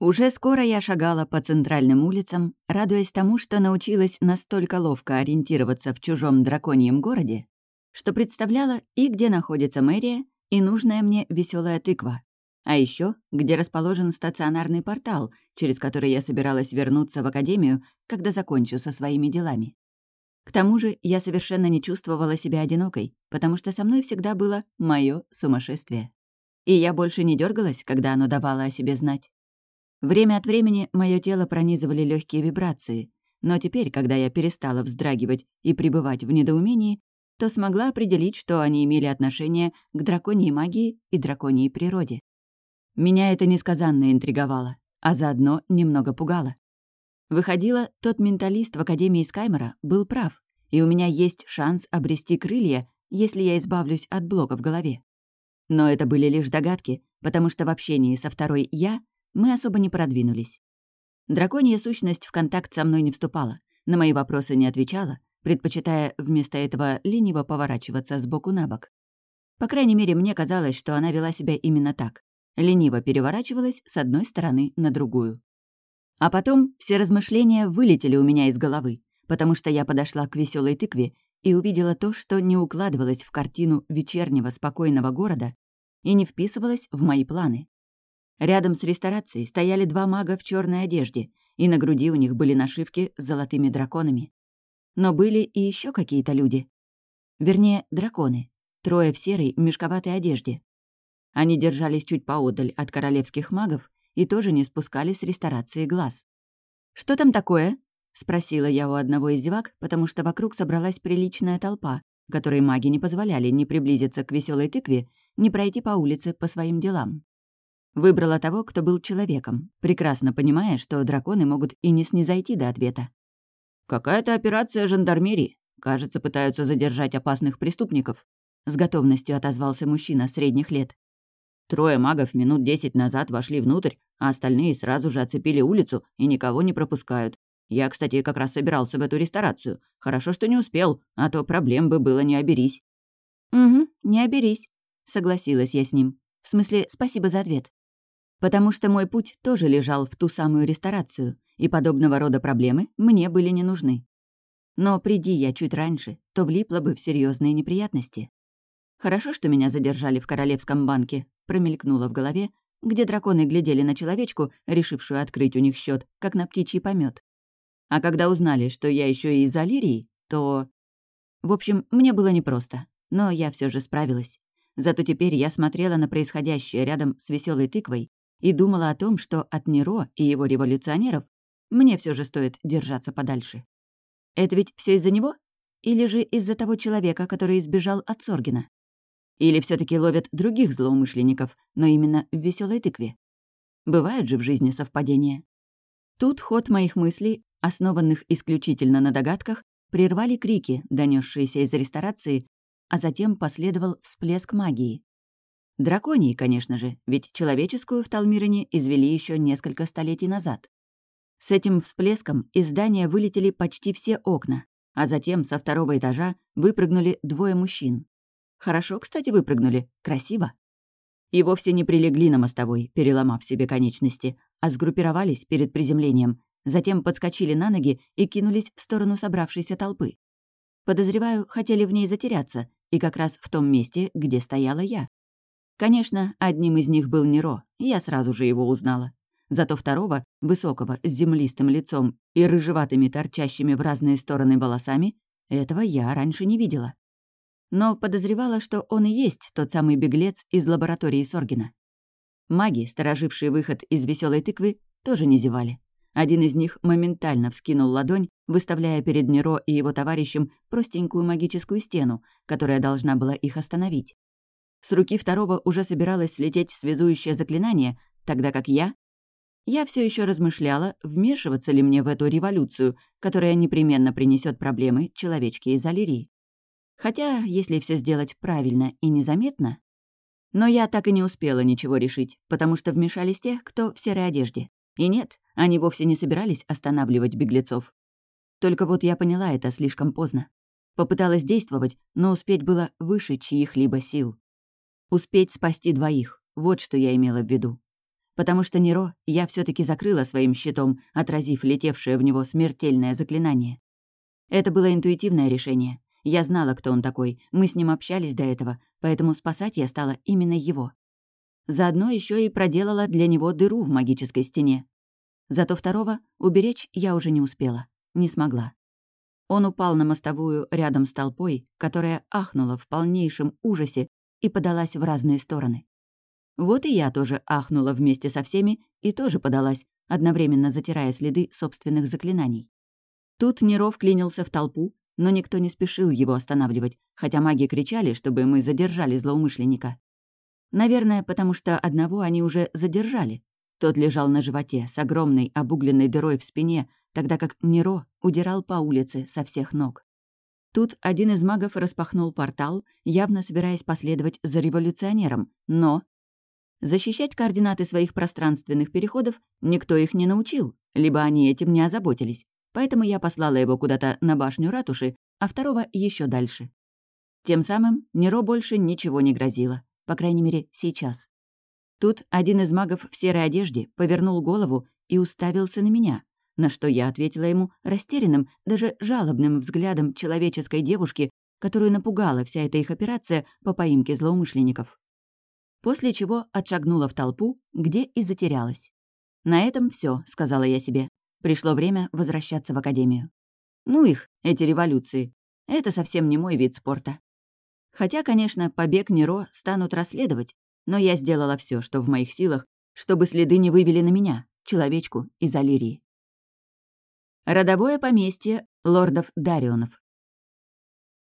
Уже скоро я шагала по центральным улицам, радуясь тому, что научилась настолько ловко ориентироваться в чужом драконьем городе, что представляла и где находится мэрия, и нужная мне веселая тыква. А еще, где расположен стационарный портал, через который я собиралась вернуться в академию, когда закончу со своими делами. К тому же я совершенно не чувствовала себя одинокой, потому что со мной всегда было мое сумасшествие. И я больше не дергалась, когда оно давало о себе знать. Время от времени мое тело пронизывали легкие вибрации, но теперь, когда я перестала вздрагивать и пребывать в недоумении, то смогла определить, что они имели отношение к драконьей магии и драконьей природе. Меня это несказанно интриговало, а заодно немного пугало. Выходило, тот менталист в Академии Скаймера был прав, и у меня есть шанс обрести крылья, если я избавлюсь от блока в голове. Но это были лишь догадки, потому что в общении со второй «я» мы особо не продвинулись. Драконья сущность в контакт со мной не вступала, на мои вопросы не отвечала, предпочитая вместо этого лениво поворачиваться с боку на бок. По крайней мере, мне казалось, что она вела себя именно так. Лениво переворачивалась с одной стороны на другую. А потом все размышления вылетели у меня из головы, потому что я подошла к веселой тыкве и увидела то, что не укладывалось в картину вечернего спокойного города и не вписывалось в мои планы. Рядом с ресторацией стояли два мага в черной одежде, и на груди у них были нашивки с золотыми драконами. Но были и еще какие-то люди. Вернее, драконы. Трое в серой, мешковатой одежде. Они держались чуть поодаль от королевских магов и тоже не спускали с ресторации глаз. «Что там такое?» — спросила я у одного из зевак, потому что вокруг собралась приличная толпа, которой маги не позволяли ни приблизиться к веселой тыкве, ни пройти по улице по своим делам. Выбрала того, кто был человеком, прекрасно понимая, что драконы могут и не снизойти до ответа. «Какая-то операция жандармерии. Кажется, пытаются задержать опасных преступников», — с готовностью отозвался мужчина средних лет. Трое магов минут десять назад вошли внутрь, а остальные сразу же оцепили улицу и никого не пропускают. Я, кстати, как раз собирался в эту ресторацию. Хорошо, что не успел, а то проблем бы было не оберись». «Угу, не оберись», — согласилась я с ним. «В смысле, спасибо за ответ» потому что мой путь тоже лежал в ту самую ресторацию, и подобного рода проблемы мне были не нужны. Но приди я чуть раньше, то влипла бы в серьезные неприятности. Хорошо, что меня задержали в Королевском банке, промелькнуло в голове, где драконы глядели на человечку, решившую открыть у них счет, как на птичий помет. А когда узнали, что я еще и из Алирии, то... В общем, мне было непросто, но я все же справилась. Зато теперь я смотрела на происходящее рядом с веселой тыквой и думала о том, что от Неро и его революционеров мне все же стоит держаться подальше. Это ведь все из-за него? Или же из-за того человека, который избежал от Соргина? Или все таки ловят других злоумышленников, но именно в веселой тыкве? Бывают же в жизни совпадения. Тут ход моих мыслей, основанных исключительно на догадках, прервали крики, донесшиеся из ресторации, а затем последовал всплеск магии. Драконии, конечно же, ведь человеческую в Талмирине извели еще несколько столетий назад. С этим всплеском из здания вылетели почти все окна, а затем со второго этажа выпрыгнули двое мужчин. Хорошо, кстати, выпрыгнули, красиво. И вовсе не прилегли на мостовой, переломав себе конечности, а сгруппировались перед приземлением, затем подскочили на ноги и кинулись в сторону собравшейся толпы. Подозреваю, хотели в ней затеряться, и как раз в том месте, где стояла я. Конечно, одним из них был Неро, я сразу же его узнала. Зато второго, высокого, с землистым лицом и рыжеватыми торчащими в разные стороны волосами, этого я раньше не видела. Но подозревала, что он и есть тот самый беглец из лаборатории Соргина. Маги, сторожившие выход из веселой тыквы, тоже не зевали. Один из них моментально вскинул ладонь, выставляя перед Неро и его товарищем простенькую магическую стену, которая должна была их остановить. С руки второго уже собиралось слететь связующее заклинание, тогда как я... Я все еще размышляла, вмешиваться ли мне в эту революцию, которая непременно принесет проблемы человечке из Алирии. Хотя, если все сделать правильно и незаметно... Но я так и не успела ничего решить, потому что вмешались те, кто в серой одежде. И нет, они вовсе не собирались останавливать беглецов. Только вот я поняла это слишком поздно. Попыталась действовать, но успеть было выше чьих-либо сил. Успеть спасти двоих — вот что я имела в виду. потому что Неро я все таки закрыла своим щитом, отразив летевшее в него смертельное заклинание. Это было интуитивное решение. Я знала, кто он такой, мы с ним общались до этого, поэтому спасать я стала именно его. Заодно еще и проделала для него дыру в магической стене. Зато второго уберечь я уже не успела, не смогла. Он упал на мостовую рядом с толпой, которая ахнула в полнейшем ужасе и подалась в разные стороны. Вот и я тоже ахнула вместе со всеми и тоже подалась, одновременно затирая следы собственных заклинаний. Тут Неров клинился в толпу, но никто не спешил его останавливать, хотя маги кричали, чтобы мы задержали злоумышленника. Наверное, потому что одного они уже задержали. Тот лежал на животе с огромной обугленной дырой в спине, тогда как Неро удирал по улице со всех ног. Тут один из магов распахнул портал, явно собираясь последовать за революционером, но... Защищать координаты своих пространственных переходов никто их не научил, либо они этим не озаботились, поэтому я послала его куда-то на башню ратуши, а второго еще дальше. Тем самым Неро больше ничего не грозило, по крайней мере, сейчас. Тут один из магов в серой одежде повернул голову и уставился на меня, на что я ответила ему растерянным, даже жалобным взглядом человеческой девушки, которую напугала вся эта их операция по поимке злоумышленников. После чего отшагнула в толпу, где и затерялась. «На этом все, сказала я себе. Пришло время возвращаться в академию. Ну их, эти революции. Это совсем не мой вид спорта. Хотя, конечно, побег Неро станут расследовать, но я сделала все, что в моих силах, чтобы следы не вывели на меня, человечку из Алирии. Родовое поместье лордов Дарионов.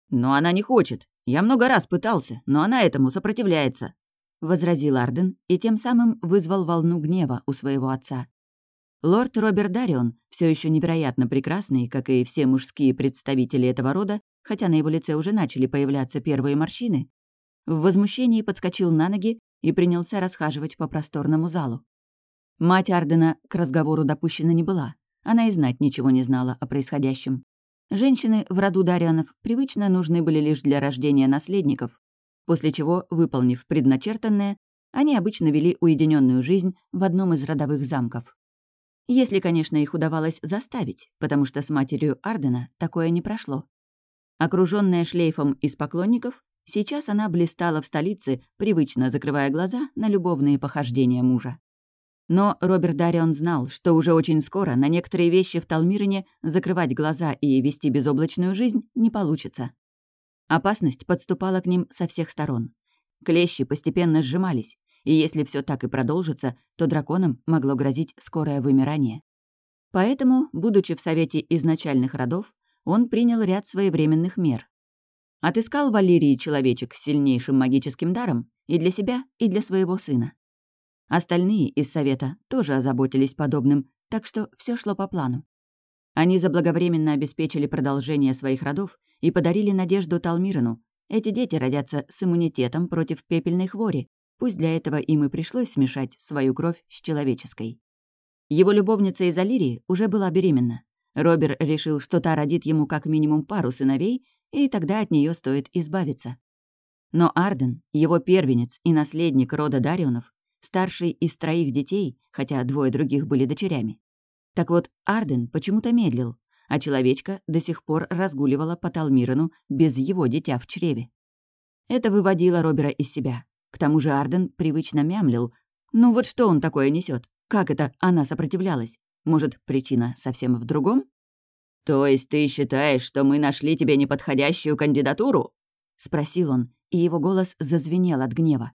«Но она не хочет. Я много раз пытался, но она этому сопротивляется», — возразил Арден и тем самым вызвал волну гнева у своего отца. Лорд Роберт Дарион, все еще невероятно прекрасный, как и все мужские представители этого рода, хотя на его лице уже начали появляться первые морщины, в возмущении подскочил на ноги и принялся расхаживать по просторному залу. Мать Ардена к разговору допущена не была, она и знать ничего не знала о происходящем. Женщины в роду Дарианов привычно нужны были лишь для рождения наследников, после чего, выполнив предначертанное, они обычно вели уединенную жизнь в одном из родовых замков. Если, конечно, их удавалось заставить, потому что с матерью Ардена такое не прошло. Окруженная шлейфом из поклонников, сейчас она блистала в столице, привычно закрывая глаза на любовные похождения мужа. Но Роберт Дарион знал, что уже очень скоро на некоторые вещи в Талмирине закрывать глаза и вести безоблачную жизнь не получится. Опасность подступала к ним со всех сторон. Клещи постепенно сжимались, и если все так и продолжится, то драконам могло грозить скорое вымирание. Поэтому, будучи в Совете изначальных родов, он принял ряд своевременных мер. Отыскал Валерии человечек с сильнейшим магическим даром и для себя, и для своего сына. Остальные из Совета тоже озаботились подобным, так что все шло по плану. Они заблаговременно обеспечили продолжение своих родов и подарили надежду Талмирану. Эти дети родятся с иммунитетом против пепельной хвори, пусть для этого им и пришлось смешать свою кровь с человеческой. Его любовница из Алирии уже была беременна. Робер решил, что та родит ему как минимум пару сыновей, и тогда от нее стоит избавиться. Но Арден, его первенец и наследник рода Дарионов, старший из троих детей, хотя двое других были дочерями. Так вот, Арден почему-то медлил, а человечка до сих пор разгуливала по Талмирану без его дитя в чреве. Это выводило Робера из себя. К тому же Арден привычно мямлил. Ну вот что он такое несет? Как это она сопротивлялась? Может, причина совсем в другом? «То есть ты считаешь, что мы нашли тебе неподходящую кандидатуру?» — спросил он, и его голос зазвенел от гнева.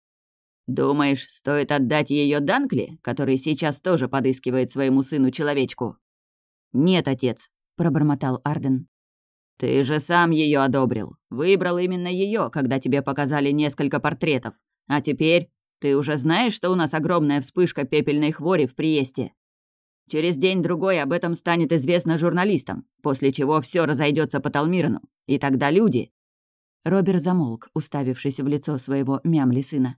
«Думаешь, стоит отдать ее Данкли, который сейчас тоже подыскивает своему сыну человечку?» «Нет, отец», — пробормотал Арден. «Ты же сам ее одобрил. Выбрал именно ее, когда тебе показали несколько портретов. А теперь ты уже знаешь, что у нас огромная вспышка пепельной хвори в Приесте. Через день-другой об этом станет известно журналистам, после чего все разойдется по Талмирану. И тогда люди...» Робер замолк, уставившись в лицо своего мямли сына.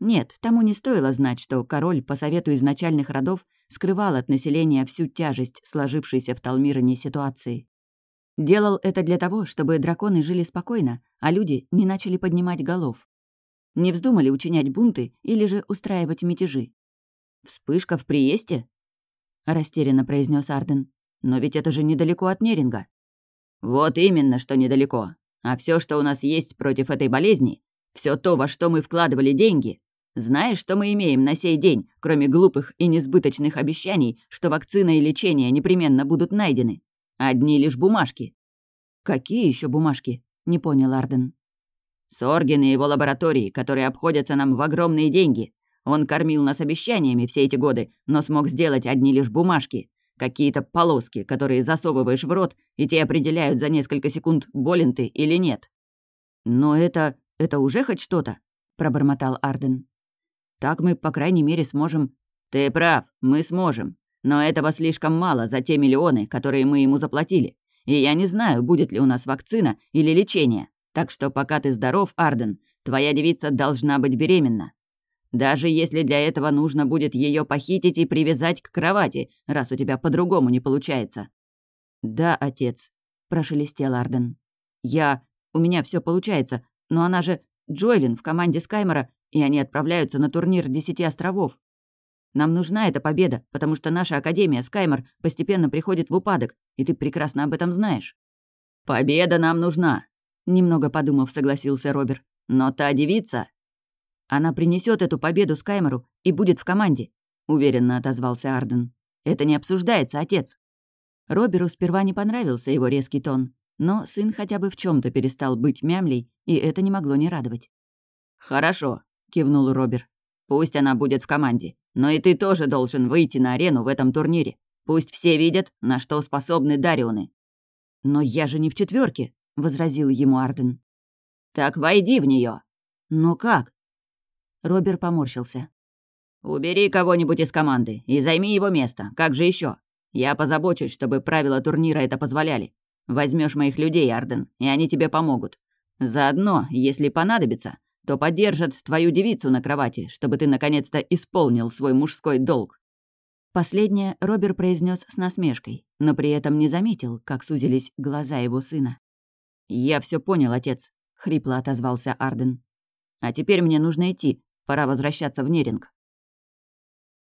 Нет, тому не стоило знать, что король по совету изначальных родов скрывал от населения всю тяжесть сложившейся в Талмиране ситуации. Делал это для того, чтобы драконы жили спокойно, а люди не начали поднимать голов. Не вздумали учинять бунты или же устраивать мятежи. Вспышка в Приесте?» — растерянно произнес Арден. «Но ведь это же недалеко от Неринга». «Вот именно, что недалеко. А все, что у нас есть против этой болезни, все то, во что мы вкладывали деньги, знаешь, что мы имеем на сей день, кроме глупых и несбыточных обещаний, что вакцина и лечение непременно будут найдены? Одни лишь бумажки». «Какие еще бумажки?» — не понял Арден. «Соргин и его лаборатории, которые обходятся нам в огромные деньги. Он кормил нас обещаниями все эти годы, но смог сделать одни лишь бумажки. Какие-то полоски, которые засовываешь в рот, и те определяют за несколько секунд, болен ты или нет». «Но это... это уже хоть что-то?» — пробормотал Арден. Так мы, по крайней мере, сможем...» «Ты прав, мы сможем. Но этого слишком мало за те миллионы, которые мы ему заплатили. И я не знаю, будет ли у нас вакцина или лечение. Так что пока ты здоров, Арден, твоя девица должна быть беременна. Даже если для этого нужно будет ее похитить и привязать к кровати, раз у тебя по-другому не получается». «Да, отец», — прошелестел Арден. «Я... У меня все получается, но она же... Джойлин в команде Скаймора и они отправляются на турнир Десяти островов. Нам нужна эта победа, потому что наша Академия Скаймор постепенно приходит в упадок, и ты прекрасно об этом знаешь». «Победа нам нужна», — немного подумав, согласился Робер. «Но та девица...» «Она принесет эту победу Скаймору и будет в команде», — уверенно отозвался Арден. «Это не обсуждается, отец». Роберу сперва не понравился его резкий тон, но сын хотя бы в чем то перестал быть мямлей, и это не могло не радовать. «Хорошо», — кивнул Робер. «Пусть она будет в команде. Но и ты тоже должен выйти на арену в этом турнире. Пусть все видят, на что способны Дарионы». «Но я же не в четверке, возразил ему Арден. «Так войди в нее. «Но как?» Робер поморщился. «Убери кого-нибудь из команды и займи его место. Как же еще? Я позабочусь, чтобы правила турнира это позволяли. Возьмешь моих людей, Арден, и они тебе помогут. Заодно, если понадобится, то поддержат твою девицу на кровати, чтобы ты наконец-то исполнил свой мужской долг». Последнее Робер произнес с насмешкой, но при этом не заметил, как сузились глаза его сына. «Я все понял, отец», — хрипло отозвался Арден. «А теперь мне нужно идти, пора возвращаться в Неринг».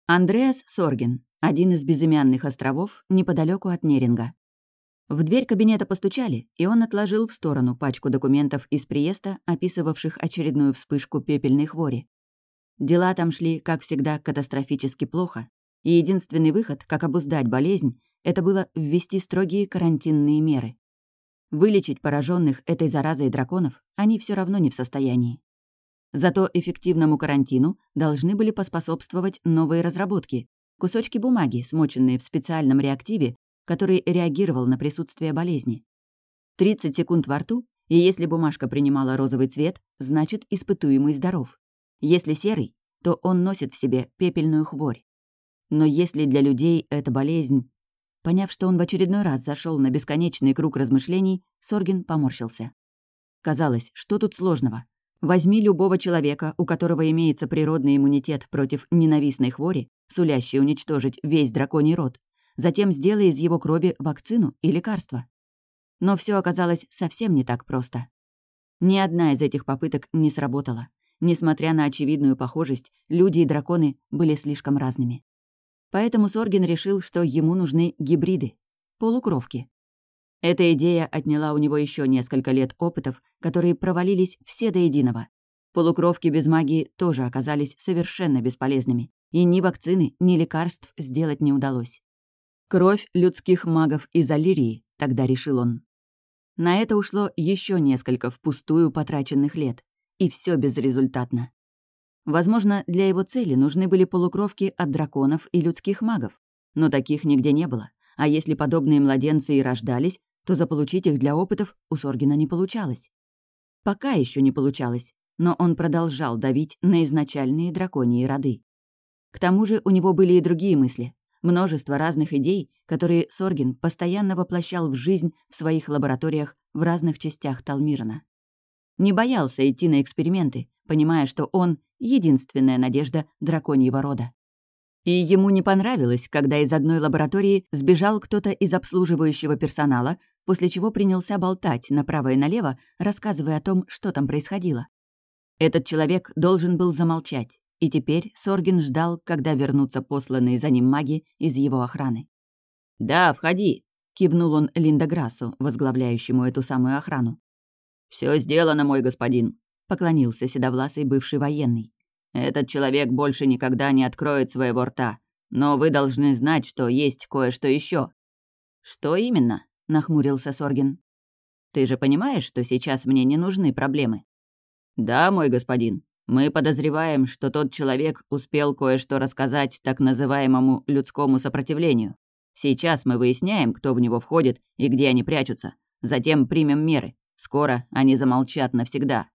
Андреас Сорген, один из безымянных островов неподалеку от Неринга. В дверь кабинета постучали, и он отложил в сторону пачку документов из приезда, описывавших очередную вспышку пепельной хвори. Дела там шли, как всегда, катастрофически плохо, и единственный выход, как обуздать болезнь, это было ввести строгие карантинные меры. Вылечить пораженных этой заразой драконов они все равно не в состоянии. Зато эффективному карантину должны были поспособствовать новые разработки, кусочки бумаги, смоченные в специальном реактиве, который реагировал на присутствие болезни. 30 секунд во рту, и если бумажка принимала розовый цвет, значит, испытуемый здоров. Если серый, то он носит в себе пепельную хворь. Но если для людей это болезнь... Поняв, что он в очередной раз зашел на бесконечный круг размышлений, Соргин поморщился. Казалось, что тут сложного? Возьми любого человека, у которого имеется природный иммунитет против ненавистной хвори, сулящей уничтожить весь драконий род, затем сделай из его крови вакцину и лекарство. Но все оказалось совсем не так просто. Ни одна из этих попыток не сработала. Несмотря на очевидную похожесть, люди и драконы были слишком разными. Поэтому Сорген решил, что ему нужны гибриды, полукровки. Эта идея отняла у него еще несколько лет опытов, которые провалились все до единого. Полукровки без магии тоже оказались совершенно бесполезными, и ни вакцины, ни лекарств сделать не удалось. Кровь людских магов из Алирии, тогда решил он. На это ушло еще несколько впустую потраченных лет, и все безрезультатно. Возможно, для его цели нужны были полукровки от драконов и людских магов, но таких нигде не было, а если подобные младенцы и рождались, то заполучить их для опытов у Соргина не получалось. Пока еще не получалось, но он продолжал давить на изначальные драконьи роды. К тому же у него были и другие мысли. Множество разных идей, которые Соргин постоянно воплощал в жизнь в своих лабораториях в разных частях Талмирна. Не боялся идти на эксперименты, понимая, что он — единственная надежда драконьего рода. И ему не понравилось, когда из одной лаборатории сбежал кто-то из обслуживающего персонала, после чего принялся болтать направо и налево, рассказывая о том, что там происходило. Этот человек должен был замолчать, и теперь Соргин ждал, когда вернутся посланные за ним маги из его охраны. «Да, входи», — кивнул он Линда Грассу, возглавляющему эту самую охрану. Все сделано, мой господин», — поклонился седовласый бывший военный. «Этот человек больше никогда не откроет своего рта, но вы должны знать, что есть кое-что еще. «Что именно?» — нахмурился Соргин. «Ты же понимаешь, что сейчас мне не нужны проблемы?» «Да, мой господин. Мы подозреваем, что тот человек успел кое-что рассказать так называемому людскому сопротивлению. Сейчас мы выясняем, кто в него входит и где они прячутся. Затем примем меры. Скоро они замолчат навсегда».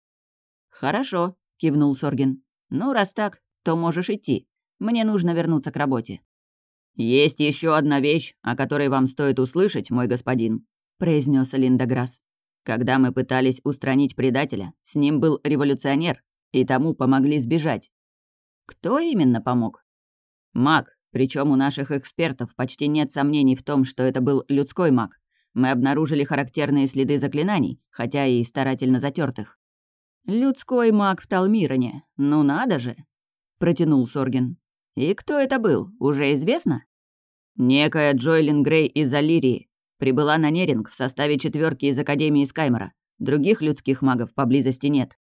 «Хорошо», — кивнул Соргин. «Ну, раз так, то можешь идти. Мне нужно вернуться к работе». «Есть еще одна вещь, о которой вам стоит услышать, мой господин», — произнес Линдаграсс. «Когда мы пытались устранить предателя, с ним был революционер, и тому помогли сбежать». «Кто именно помог?» «Маг, причем у наших экспертов почти нет сомнений в том, что это был людской маг. Мы обнаружили характерные следы заклинаний, хотя и старательно затертых. «Людской маг в Талмироне, ну надо же!» — протянул Сорген. «И кто это был, уже известно?» «Некая Джойлин Грей из Алирии. Прибыла на Неринг в составе четверки из Академии Скаймера. Других людских магов поблизости нет».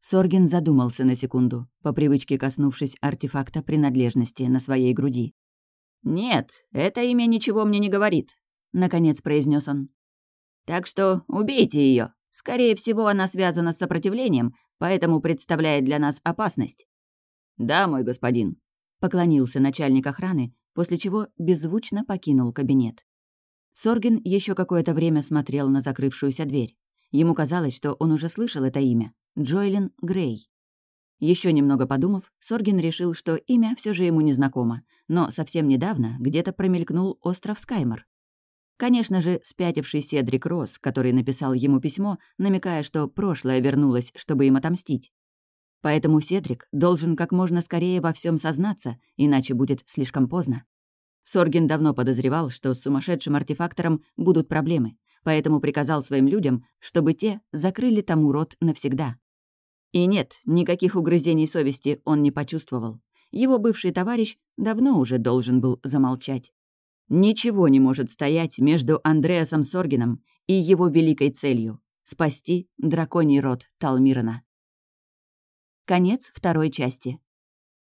Сорген задумался на секунду, по привычке коснувшись артефакта принадлежности на своей груди. «Нет, это имя ничего мне не говорит», — наконец произнес он. «Так что убейте ее. Скорее всего, она связана с сопротивлением, поэтому представляет для нас опасность». «Да, мой господин», Поклонился начальник охраны, после чего беззвучно покинул кабинет. Сорген еще какое-то время смотрел на закрывшуюся дверь. Ему казалось, что он уже слышал это имя — Джойлин Грей. Еще немного подумав, Сорген решил, что имя все же ему незнакомо, но совсем недавно где-то промелькнул остров Скаймор. Конечно же, спятивший Седрик Росс, который написал ему письмо, намекая, что прошлое вернулось, чтобы им отомстить. Поэтому Седрик должен как можно скорее во всем сознаться, иначе будет слишком поздно. Сорген давно подозревал, что с сумасшедшим артефактором будут проблемы, поэтому приказал своим людям, чтобы те закрыли тому рот навсегда. И нет, никаких угрызений совести он не почувствовал. Его бывший товарищ давно уже должен был замолчать. Ничего не может стоять между Андреасом Соргином и его великой целью — спасти драконий род Талмирана. Конец второй части.